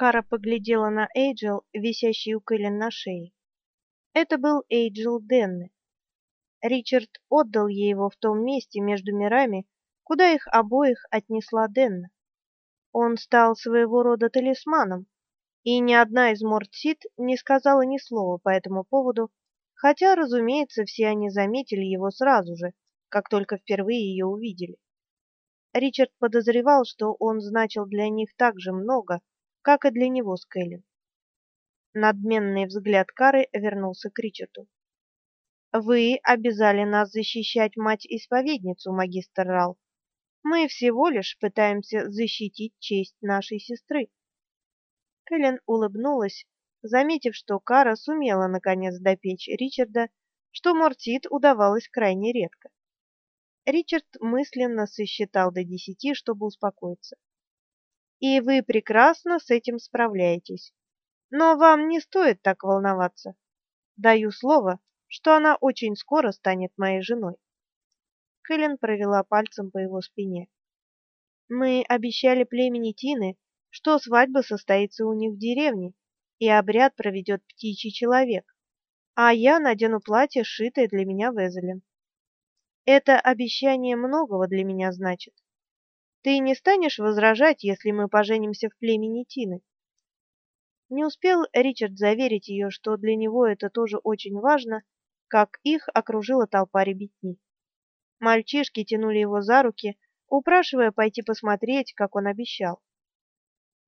Кара поглядела на Эйджел, висящий у Кэлен на шее. Это был Эйджел Денны. Ричард отдал ей его в том месте между мирами, куда их обоих отнесла Денна. Он стал своего рода талисманом, и ни одна из Мортсит не сказала ни слова по этому поводу, хотя, разумеется, все они заметили его сразу же, как только впервые ее увидели. Ричард подозревал, что он значил для них так же много, как и для него с Кэлен. Надменный взгляд Кары вернулся к Ричарду. Вы обязали нас защищать мать-исповедницу, магистр Рал. Мы всего лишь пытаемся защитить честь нашей сестры. Кэлен улыбнулась, заметив, что Кара сумела наконец допечь Ричарда, что Мортит удавалось крайне редко. Ричард мысленно сосчитал до десяти, чтобы успокоиться. И вы прекрасно с этим справляетесь. Но вам не стоит так волноваться. Даю слово, что она очень скоро станет моей женой. Кэлен провела пальцем по его спине. Мы обещали племени Тины, что свадьба состоится у них в деревне, и обряд проведет птичий человек, а я надену платье, сшитое для меня в Эзелин. Это обещание многого для меня значит. Ты не станешь возражать, если мы поженимся в племени Тины? Не успел Ричард заверить ее, что для него это тоже очень важно, как их окружила толпа ребятни. Мальчишки тянули его за руки, упрашивая пойти посмотреть, как он обещал.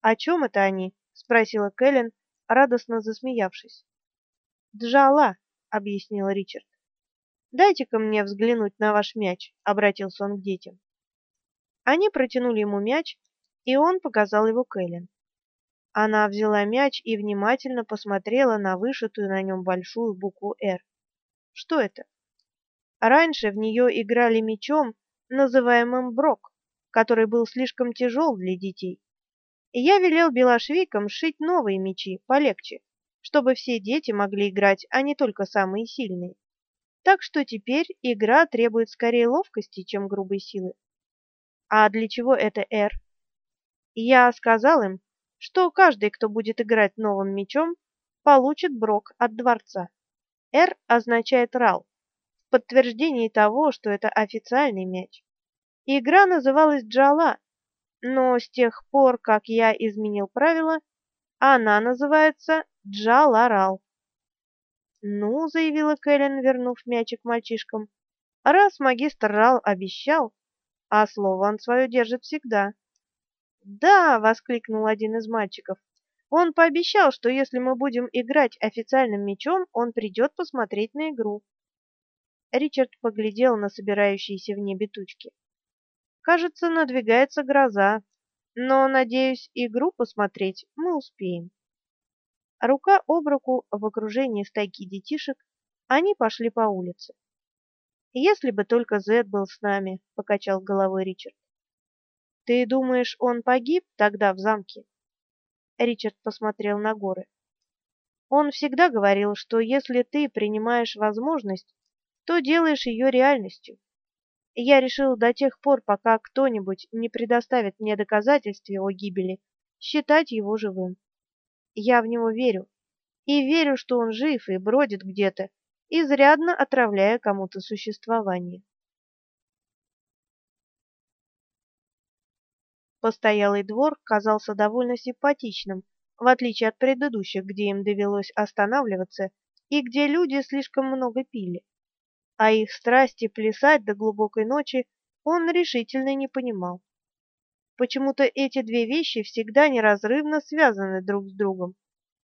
"О чем это они?" спросила Кэлен, радостно засмеявшись. "Джала", объяснил Ричард. Дайте-ка мне взглянуть на ваш мяч, обратился он к детям. Они протянули ему мяч, и он показал его Кэлен. Она взяла мяч и внимательно посмотрела на вышитую на нем большую букву «Р». Что это? Раньше в нее играли мячом, называемым брок, который был слишком тяжел для детей. Я велел белошвейкам сшить новые мячи, полегче, чтобы все дети могли играть, а не только самые сильные. Так что теперь игра требует скорее ловкости, чем грубой силы. А для чего это «Р»? Я сказал им, что каждый, кто будет играть новым мечом, получит брок от дворца. «Р» означает «рал», в подтверждении того, что это официальный мяч. Игра называлась «Джала», но с тех пор, как я изменил правила, она называется «Джаларал». «Ну», — заявила Кэлен, вернув мячик мальчишкам, — «раз магистр Рал обещал, а слово он свое держит всегда». «Да!» — воскликнул один из мальчиков. «Он пообещал, что если мы будем играть официальным мячом, он придет посмотреть на игру». Ричард поглядел на собирающиеся в небе тучки. «Кажется, надвигается гроза, но, надеюсь, игру посмотреть мы успеем». Рука об руку в окружении стайки детишек они пошли по улице. Если бы только Зед был с нами, покачал головой Ричард. Ты думаешь, он погиб тогда в замке? Ричард посмотрел на горы. Он всегда говорил, что если ты принимаешь возможность, то делаешь ее реальностью. Я решил до тех пор, пока кто-нибудь не предоставит мне доказательств его гибели, считать его живым. Я в него верю. И верю, что он жив и бродит где-то, изрядно отравляя кому-то существование. Постоялый двор казался довольно симпатичным, в отличие от предыдущих, где им довелось останавливаться и где люди слишком много пили. А их страсти плясать до глубокой ночи он решительно не понимал. Почему-то эти две вещи всегда неразрывно связаны друг с другом,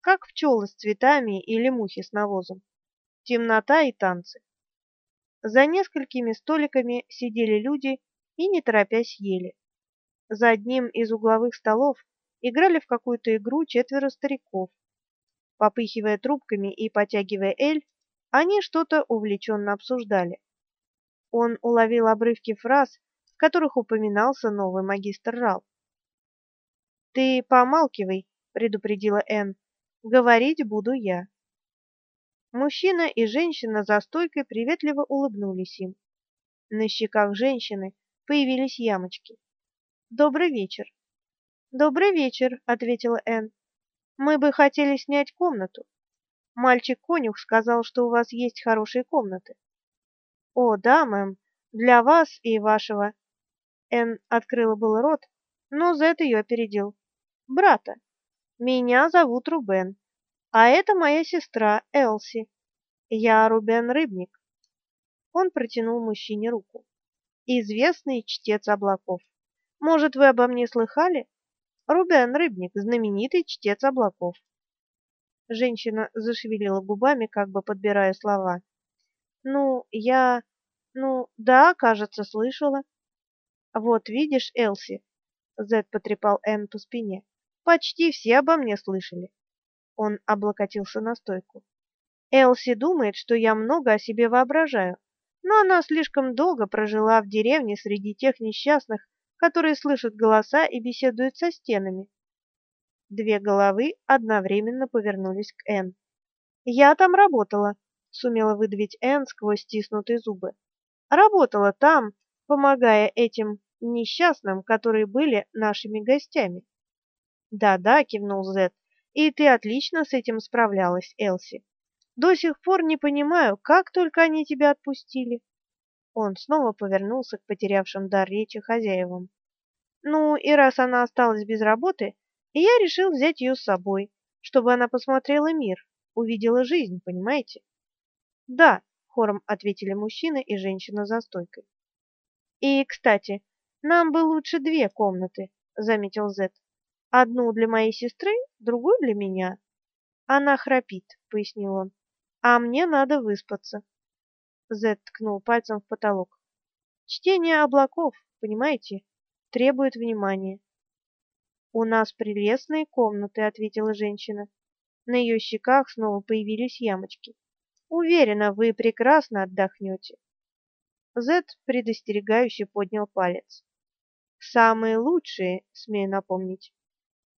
как пчелы с цветами или мухи с навозом. Темнота и танцы. За несколькими столиками сидели люди и не торопясь ели. За одним из угловых столов играли в какую-то игру четверо стариков. Попыхивая трубками и потягивая эль, они что-то увлеченно обсуждали. Он уловил обрывки фраз, которых упоминался новый магистр Рал. Ты помалкивай, предупредила Энн. Говорить буду я. Мужчина и женщина за стойкой приветливо улыбнулись им. На щеках женщины появились ямочки. Добрый вечер. Добрый вечер, ответила Энн. Мы бы хотели снять комнату. Мальчик-конюх сказал, что у вас есть хорошие комнаты. О, да, мэм, для вас и вашего. Эн открыла был рот, но Зет ее опередил. Брата. Меня зовут Рубен, а это моя сестра Элси. Я Рубен Рыбник. Он протянул мужчине руку. Известный чтец облаков. Может, вы обо мне слыхали? Рубен Рыбник, знаменитый чтец облаков. Женщина зашевелила губами, как бы подбирая слова. Ну, я, ну, да, кажется, слышала. Вот видишь, Элси, Зед потрепал Энн по спине. Почти все обо мне слышали. Он облокотился на стойку. Элси думает, что я много о себе воображаю, но она слишком долго прожила в деревне среди тех несчастных, которые слышат голоса и беседуют со стенами. Две головы одновременно повернулись к Энн. «Я там работала», — сумела выдавить Энн сквозь стиснутые зубы. «Работала там, помогая этим несчастным, которые были нашими гостями». «Да-да», — кивнул Зет, — «и ты отлично с этим справлялась, Элси. До сих пор не понимаю, как только они тебя отпустили». Он снова повернулся к потерявшим дар речи хозяевам. Ну, и раз она осталась без работы, я решил взять ее с собой, чтобы она посмотрела мир, увидела жизнь, понимаете? Да, хором ответили мужчина и женщина за стойкой. И, кстати, нам бы лучше две комнаты, заметил Зет. Одну для моей сестры, другую для меня. Она храпит, пояснил он. А мне надо выспаться. Зет ткнул пальцем в потолок. Чтение облаков, понимаете, требует внимания. У нас прелестные комнаты, ответила женщина. На ее щеках снова появились ямочки. Уверена, вы прекрасно отдохнете. Зет предостерегающе поднял палец. Самые лучшие, смею напомнить.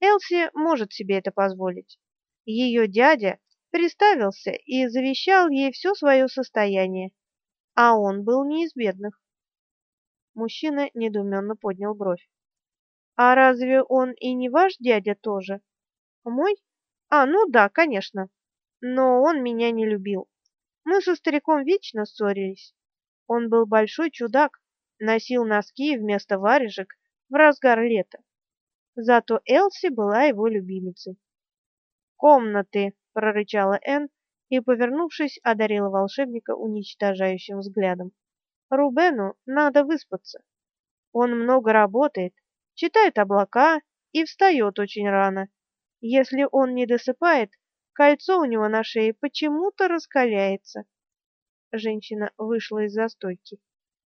Элси может себе это позволить. Ее дядя приставился и завещал ей все свое состояние, а он был не из бедных. Мужчина недоуменно поднял бровь. А разве он и не ваш дядя тоже? Мой? А, ну да, конечно. Но он меня не любил. Мы со стариком вечно ссорились. Он был большой чудак, носил носки вместо варежек в разгар лета. Зато Элси была его любимицей. «Комнаты!» — прорычала Энн и, повернувшись, одарила волшебника уничтожающим взглядом. «Рубену надо выспаться. Он много работает, читает облака и встает очень рано. Если он не досыпает, кольцо у него на шее почему-то раскаляется. Женщина вышла из застойки.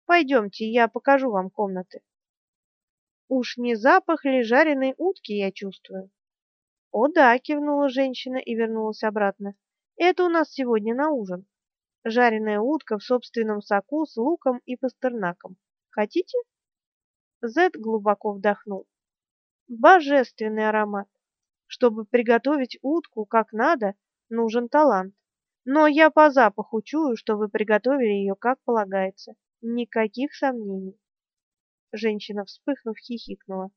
Пойдемте, я покажу вам комнаты. Уж не запах ли жареной утки я чувствую? О да, кивнула женщина и вернулась обратно. Это у нас сегодня на ужин. Жареная утка в собственном соку с луком и пастернаком. Хотите? Зед глубоко вдохнул. Божественный аромат. Чтобы приготовить утку как надо, нужен талант. Но я по запаху чую, что вы приготовили ее как полагается. Никаких сомнений. Женщина, вспыхнув, хихикнула.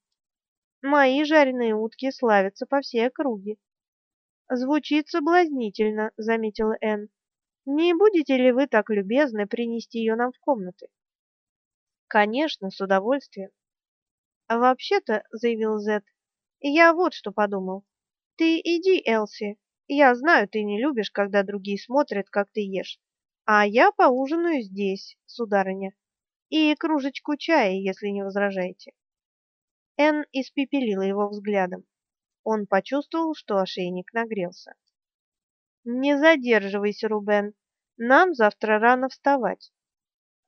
Мои жареные утки славятся по всей округе. Звучит соблазнительно, заметила Энн. Не будете ли вы так любезны принести ее нам в комнаты? Конечно, с удовольствием. А вообще-то, заявил Зет, я вот что подумал. Ты иди, Элси. Я знаю, ты не любишь, когда другие смотрят, как ты ешь. А я поужинаю здесь, сударыня. И кружечку чая, если не возражаете. Эн испепелила его взглядом. Он почувствовал, что ошейник нагрелся. Не задерживайся, Рубен. Нам завтра рано вставать.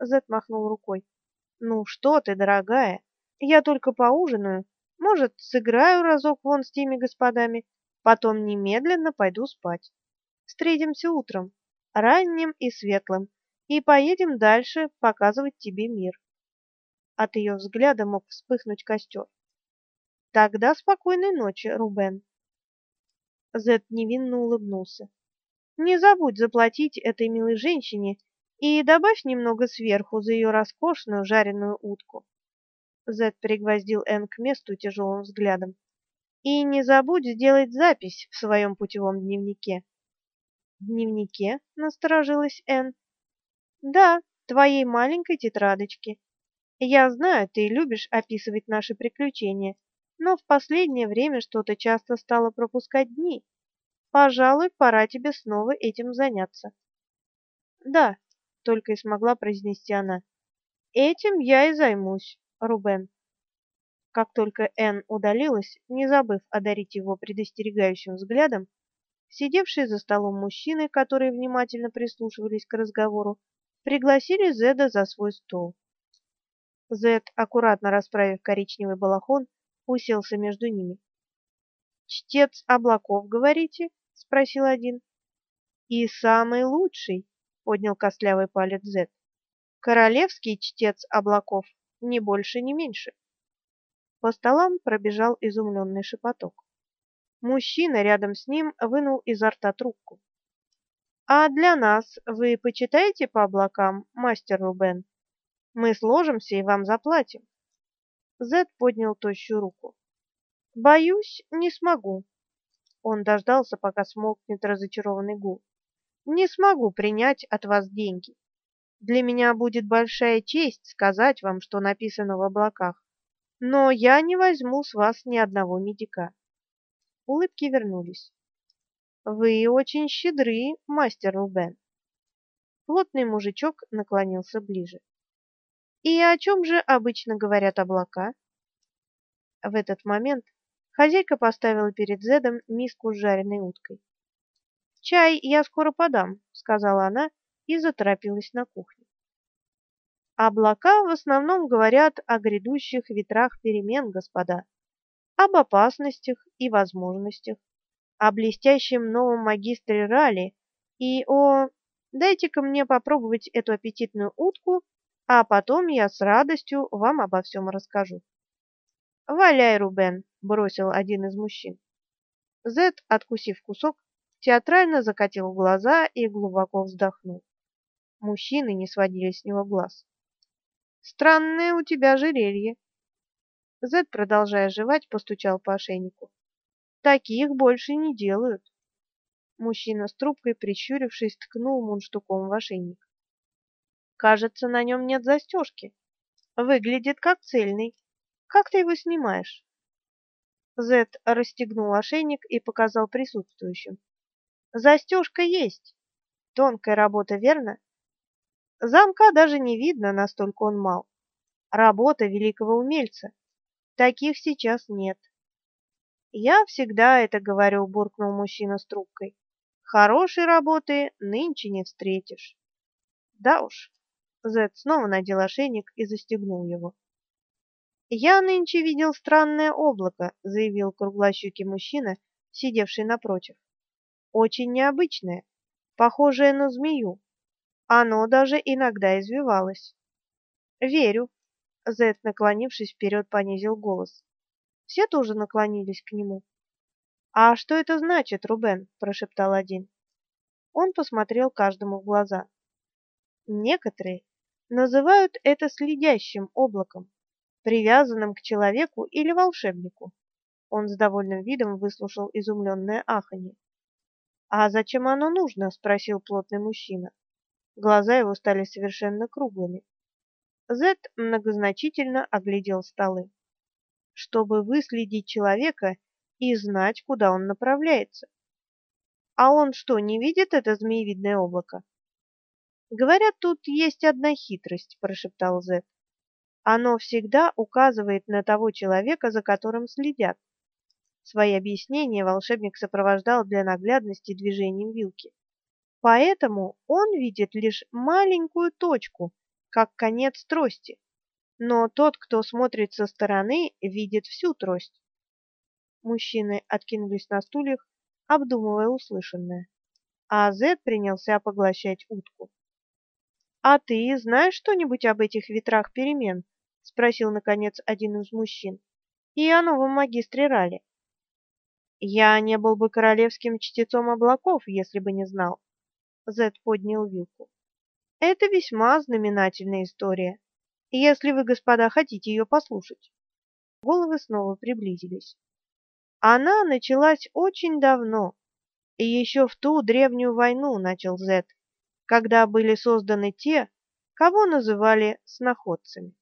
Зет махнул рукой. Ну что ты, дорогая? Я только поужинаю, может, сыграю разок вон с теми господами, потом немедленно пойду спать. Встретимся утром, ранним и светлым, и поедем дальше показывать тебе мир. От ее взгляда мог вспыхнуть костер. Тогда спокойной ночи, Рубен. Зет невинно улыбнулся. Не забудь заплатить этой милой женщине и добавь немного сверху за ее роскошную жареную утку. Зет пригвоздил Энн к месту тяжелым взглядом. И не забудь сделать запись в своем путевом дневнике. Дневнике? Насторожилась Энн. Да, твоей маленькой тетрадочке. Я знаю, ты любишь описывать наши приключения, но в последнее время что-то часто стало пропускать дни. Пожалуй, пора тебе снова этим заняться. Да, только и смогла произнести она. Этим я и займусь, Рубен. Как только Энн удалилась, не забыв одарить его предостерегающим взглядом, сидевшие за столом мужчины, которые внимательно прислушивались к разговору, пригласили Зеда за свой стол. Зед, аккуратно расправив коричневый балахон, уселся между ними. «Чтец облаков, говорите?» — спросил один. «И самый лучший», — поднял костлявый палец Зед. «Королевский чтец облаков, ни больше, ни меньше». По столам пробежал изумленный шепоток. Мужчина рядом с ним вынул изо рта трубку. «А для нас вы почитаете по облакам, мастер Рубен? Мы сложимся и вам заплатим». Зед поднял тощую руку. «Боюсь, не смогу». Он дождался, пока смолкнет разочарованный гул. «Не смогу принять от вас деньги. Для меня будет большая честь сказать вам, что написано в облаках, но я не возьму с вас ни одного медика. Улыбки вернулись. Вы очень щедры, мастер Рубен. Плотный мужичок наклонился ближе. И о чем же обычно говорят облака? В этот момент хозяйка поставила перед Зедом миску с жареной уткой. «Чай я скоро подам», — сказала она и заторопилась на кухню. Облака в основном говорят о грядущих ветрах перемен, господа, об опасностях и возможностях, о блестящем новом магистре Рали и о... Дайте-ка мне попробовать эту аппетитную утку, а потом я с радостью вам обо всем расскажу. «Валяй, Рубен!» — бросил один из мужчин. Зед, откусив кусок, театрально закатил глаза и глубоко вздохнул. Мужчины не сводили с него глаз. Странное у тебя ожерелье. Зед, продолжая жевать, постучал по ошейнику. Таких больше не делают. Мужчина с трубкой, прищурившись, ткнул мундштуком в ошейник. Кажется, на нем нет застежки. Выглядит как цельный. Как ты его снимаешь? Зед расстегнул ошейник и показал присутствующим. Застежка есть. Тонкая работа, верно? Замка даже не видно, настолько он мал. Работа великого умельца. Таких сейчас нет. Я всегда это говорю, буркнул мужчина с трубкой. Хорошей работы нынче не встретишь. Да уж. Зед снова надел ошейник и застегнул его. Я нынче видел странное облако, заявил круглощекий мужчина, сидевший напротив. Очень необычное, похожее на змею. Оно даже иногда извивалось. Верю. Зет, наклонившись вперед, понизил голос. Все тоже наклонились к нему. А что это значит, Рубен? прошептал один. Он посмотрел каждому в глаза. Некоторые называют это следящим облаком, привязанным к человеку или волшебнику. Он с довольным видом выслушал изумленное аханье. А зачем оно нужно? спросил плотный мужчина. Глаза его стали совершенно круглыми. Зет многозначительно оглядел столы. Чтобы выследить человека и знать, куда он направляется. А он что, не видит это змеевидное облако? Говорят, тут есть одна хитрость, прошептал Зет. Оно всегда указывает на того человека, за которым следят. Свои объяснения волшебник сопровождал для наглядности движением вилки. Поэтому он видит лишь маленькую точку, как конец трости. Но тот, кто смотрит со стороны, видит всю трость. Мужчины откинулись на стульях, обдумывая услышанное. А Зед принялся поглощать утку. «А ты знаешь что-нибудь об этих ветрах перемен?» — спросил, наконец, один из мужчин. «И о новом магистре Рале». «Я не был бы королевским чтецом облаков, если бы не знал. Зед поднял вилку. Это весьма знаменательная история, если вы, господа, хотите ее послушать. Головы снова приблизились. Она началась очень давно, и еще в ту древнюю войну начал Зет, когда были созданы те, кого называли сноходцами.